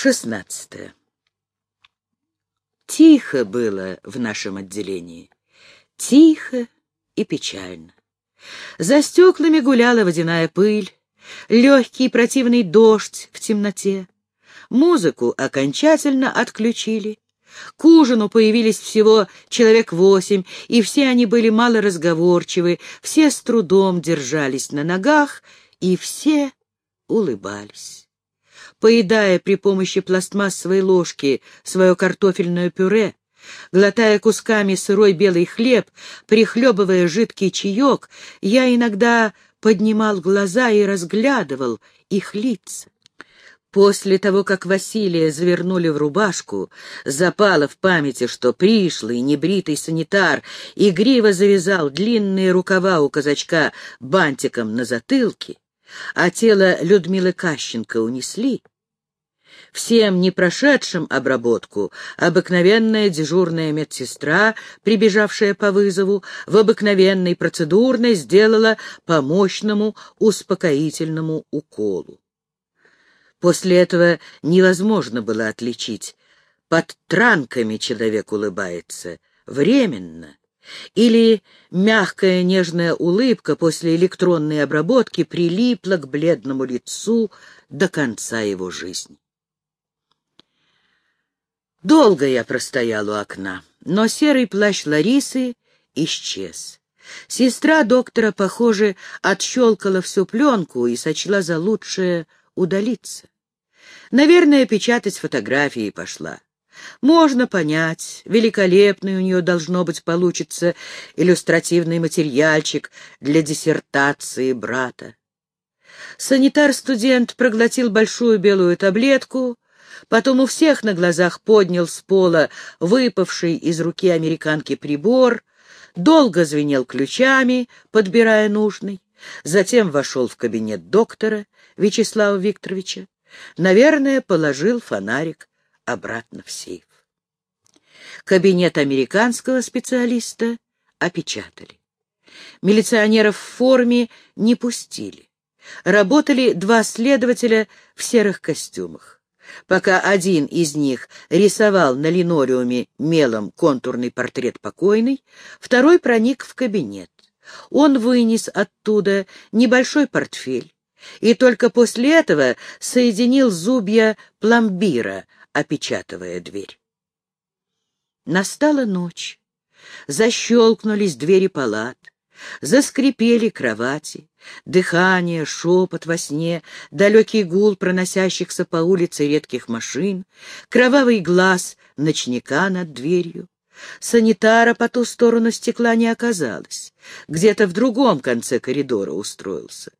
Шестнадцатое. Тихо было в нашем отделении. Тихо и печально. За стеклами гуляла водяная пыль, легкий противный дождь в темноте. Музыку окончательно отключили. К ужину появились всего человек восемь, и все они были малоразговорчивы, все с трудом держались на ногах, и все улыбались. Поедая при помощи пластмассовой ложки свое картофельное пюре, глотая кусками сырой белый хлеб, прихлебывая жидкий чаек, я иногда поднимал глаза и разглядывал их лица. После того, как Василия завернули в рубашку, запало в памяти, что пришлый, небритый санитар игриво завязал длинные рукава у казачка бантиком на затылке, а тело Людмилы Кащенко унесли, всем не прошедшим обработку, обыкновенная дежурная медсестра, прибежавшая по вызову, в обыкновенной процедурной сделала по мощному успокоительному уколу. После этого невозможно было отличить, под транками человек улыбается, временно, или мягкая нежная улыбка после электронной обработки прилипла к бледному лицу до конца его жизни. Долго я простоял у окна, но серый плащ Ларисы исчез. Сестра доктора, похоже, отщелкала всю пленку и сочла за лучшее удалиться. Наверное, печатать фотографии пошла. Можно понять, великолепный у нее должно быть получится иллюстративный материальчик для диссертации брата. Санитар-студент проглотил большую белую таблетку, потом у всех на глазах поднял с пола выпавший из руки американки прибор, долго звенел ключами, подбирая нужный, затем вошел в кабинет доктора Вячеслава Викторовича. Наверное, положил фонарик обратно в сейф. Кабинет американского специалиста опечатали. Милиционеров в форме не пустили. Работали два следователя в серых костюмах. Пока один из них рисовал на линолеуме мелом контурный портрет покойной, второй проник в кабинет. Он вынес оттуда небольшой портфель, и только после этого соединил зубья пломбира, опечатывая дверь. Настала ночь. Защелкнулись двери палат, заскрипели кровати, дыхание, шепот во сне, далекий гул проносящихся по улице редких машин, кровавый глаз ночника над дверью. Санитара по ту сторону стекла не оказалось, где-то в другом конце коридора устроился.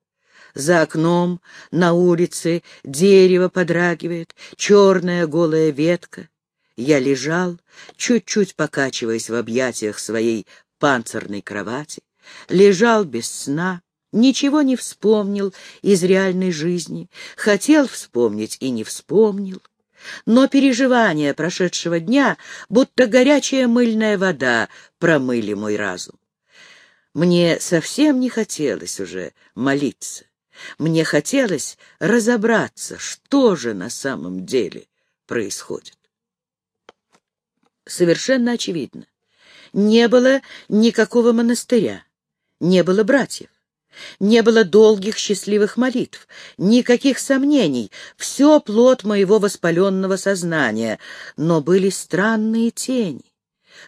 За окном, на улице, дерево подрагивает, черная голая ветка. Я лежал, чуть-чуть покачиваясь в объятиях своей панцирной кровати, лежал без сна, ничего не вспомнил из реальной жизни, хотел вспомнить и не вспомнил. Но переживания прошедшего дня, будто горячая мыльная вода, промыли мой разум. Мне совсем не хотелось уже молиться. Мне хотелось разобраться, что же на самом деле происходит. Совершенно очевидно. Не было никакого монастыря, не было братьев. Не было долгих счастливых молитв, никаких сомнений, все плод моего воспаленного сознания, но были странные тени,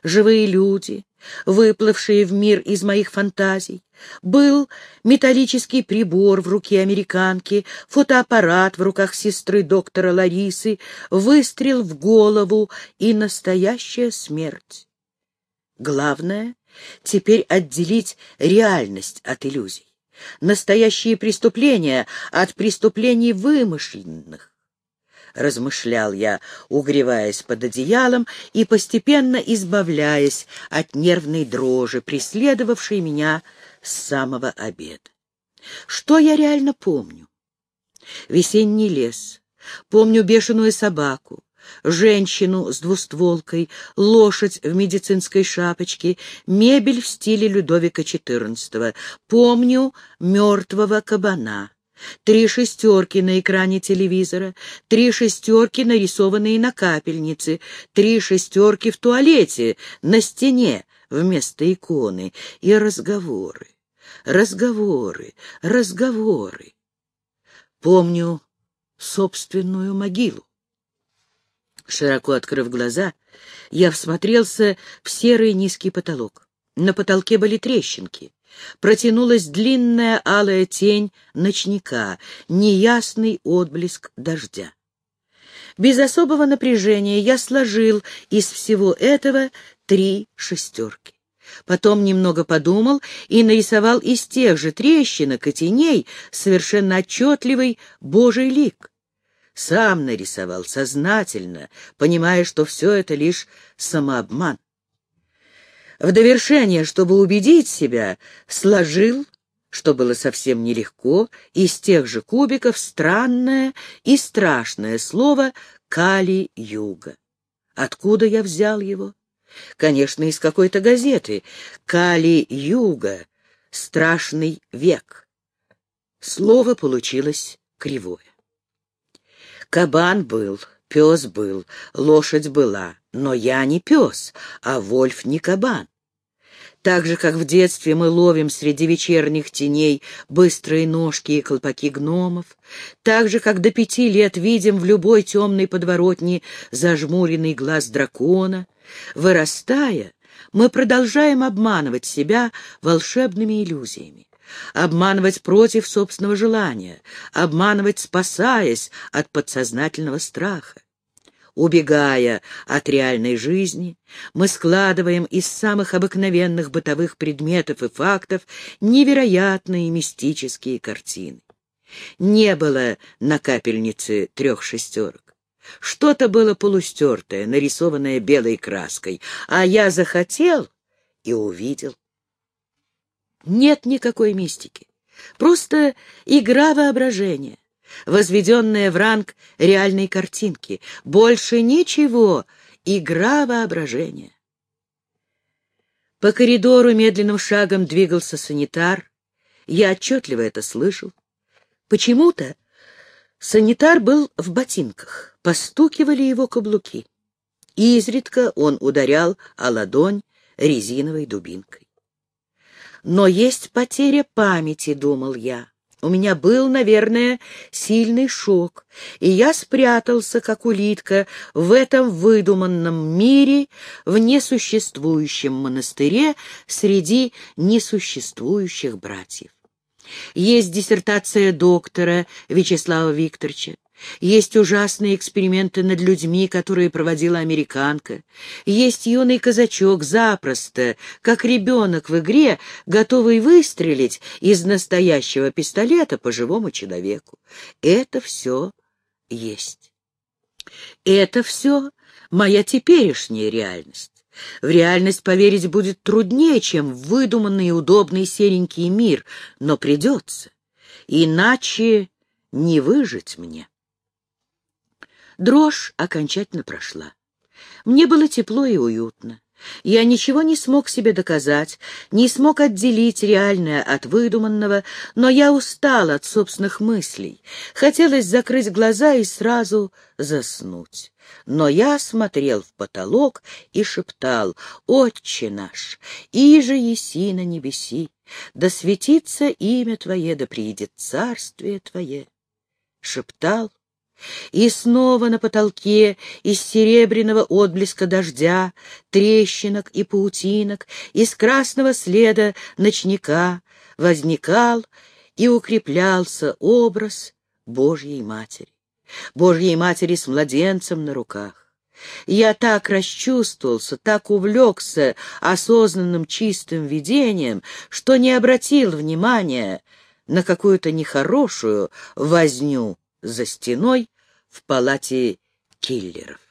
живые люди, выплывшие в мир из моих фантазий. Был металлический прибор в руке американки, фотоаппарат в руках сестры доктора Ларисы, выстрел в голову и настоящая смерть. Главное — теперь отделить реальность от иллюзий, настоящие преступления от преступлений вымышленных размышлял я, угреваясь под одеялом и постепенно избавляясь от нервной дрожи, преследовавшей меня с самого обеда. Что я реально помню? Весенний лес. Помню бешеную собаку, женщину с двустволкой, лошадь в медицинской шапочке, мебель в стиле Людовика XIV. Помню мертвого кабана три шестерки на экране телевизора, три шестерки, нарисованные на капельнице, три шестерки в туалете, на стене вместо иконы, и разговоры, разговоры, разговоры. Помню собственную могилу. Широко открыв глаза, я всмотрелся в серый низкий потолок. На потолке были трещинки. Протянулась длинная алая тень ночника, неясный отблеск дождя. Без особого напряжения я сложил из всего этого три шестерки. Потом немного подумал и нарисовал из тех же трещинок и теней совершенно отчетливый Божий лик. Сам нарисовал сознательно, понимая, что все это лишь самообман. В довершение, чтобы убедить себя, сложил, что было совсем нелегко, из тех же кубиков странное и страшное слово «Кали-Юга». Откуда я взял его? Конечно, из какой-то газеты. «Кали-Юга. Страшный век». Слово получилось кривое. Кабан был, пес был, лошадь была, но я не пес, а Вольф не кабан. Так же, как в детстве мы ловим среди вечерних теней быстрые ножки и колпаки гномов, так же, как до пяти лет видим в любой темной подворотне зажмуренный глаз дракона, вырастая, мы продолжаем обманывать себя волшебными иллюзиями, обманывать против собственного желания, обманывать, спасаясь от подсознательного страха. Убегая от реальной жизни, мы складываем из самых обыкновенных бытовых предметов и фактов невероятные мистические картины. Не было на капельнице трех шестерок. Что-то было полустертое, нарисованное белой краской, а я захотел и увидел. Нет никакой мистики, просто игра воображения возведенная в ранг реальной картинки. Больше ничего, игра воображения. По коридору медленным шагом двигался санитар. Я отчетливо это слышал. Почему-то санитар был в ботинках, постукивали его каблуки. Изредка он ударял о ладонь резиновой дубинкой. Но есть потеря памяти, думал я. У меня был, наверное, сильный шок, и я спрятался, как улитка, в этом выдуманном мире, в несуществующем монастыре среди несуществующих братьев. Есть диссертация доктора Вячеслава Викторовича. Есть ужасные эксперименты над людьми, которые проводила американка. Есть юный казачок запросто, как ребенок в игре, готовый выстрелить из настоящего пистолета по живому человеку. Это все есть. Это все моя теперешняя реальность. В реальность поверить будет труднее, чем в выдуманный и удобный серенький мир, но придется. Иначе не выжить мне. Дрожь окончательно прошла. Мне было тепло и уютно. Я ничего не смог себе доказать, не смог отделить реальное от выдуманного, но я устал от собственных мыслей. Хотелось закрыть глаза и сразу заснуть. Но я смотрел в потолок и шептал «Отче наш, иже еси на небеси, да светится имя Твое, да приедет царствие Твое». Шептал и снова на потолке из серебряного отблеска дождя, трещинок и паутинок, из красного следа ночника возникал и укреплялся образ Божьей Матери. Божьей Матери с младенцем на руках. Я так расчувствовался, так увлекся осознанным чистым видением, что не обратил внимания на какую-то нехорошую возню за стеной в палате киллеров.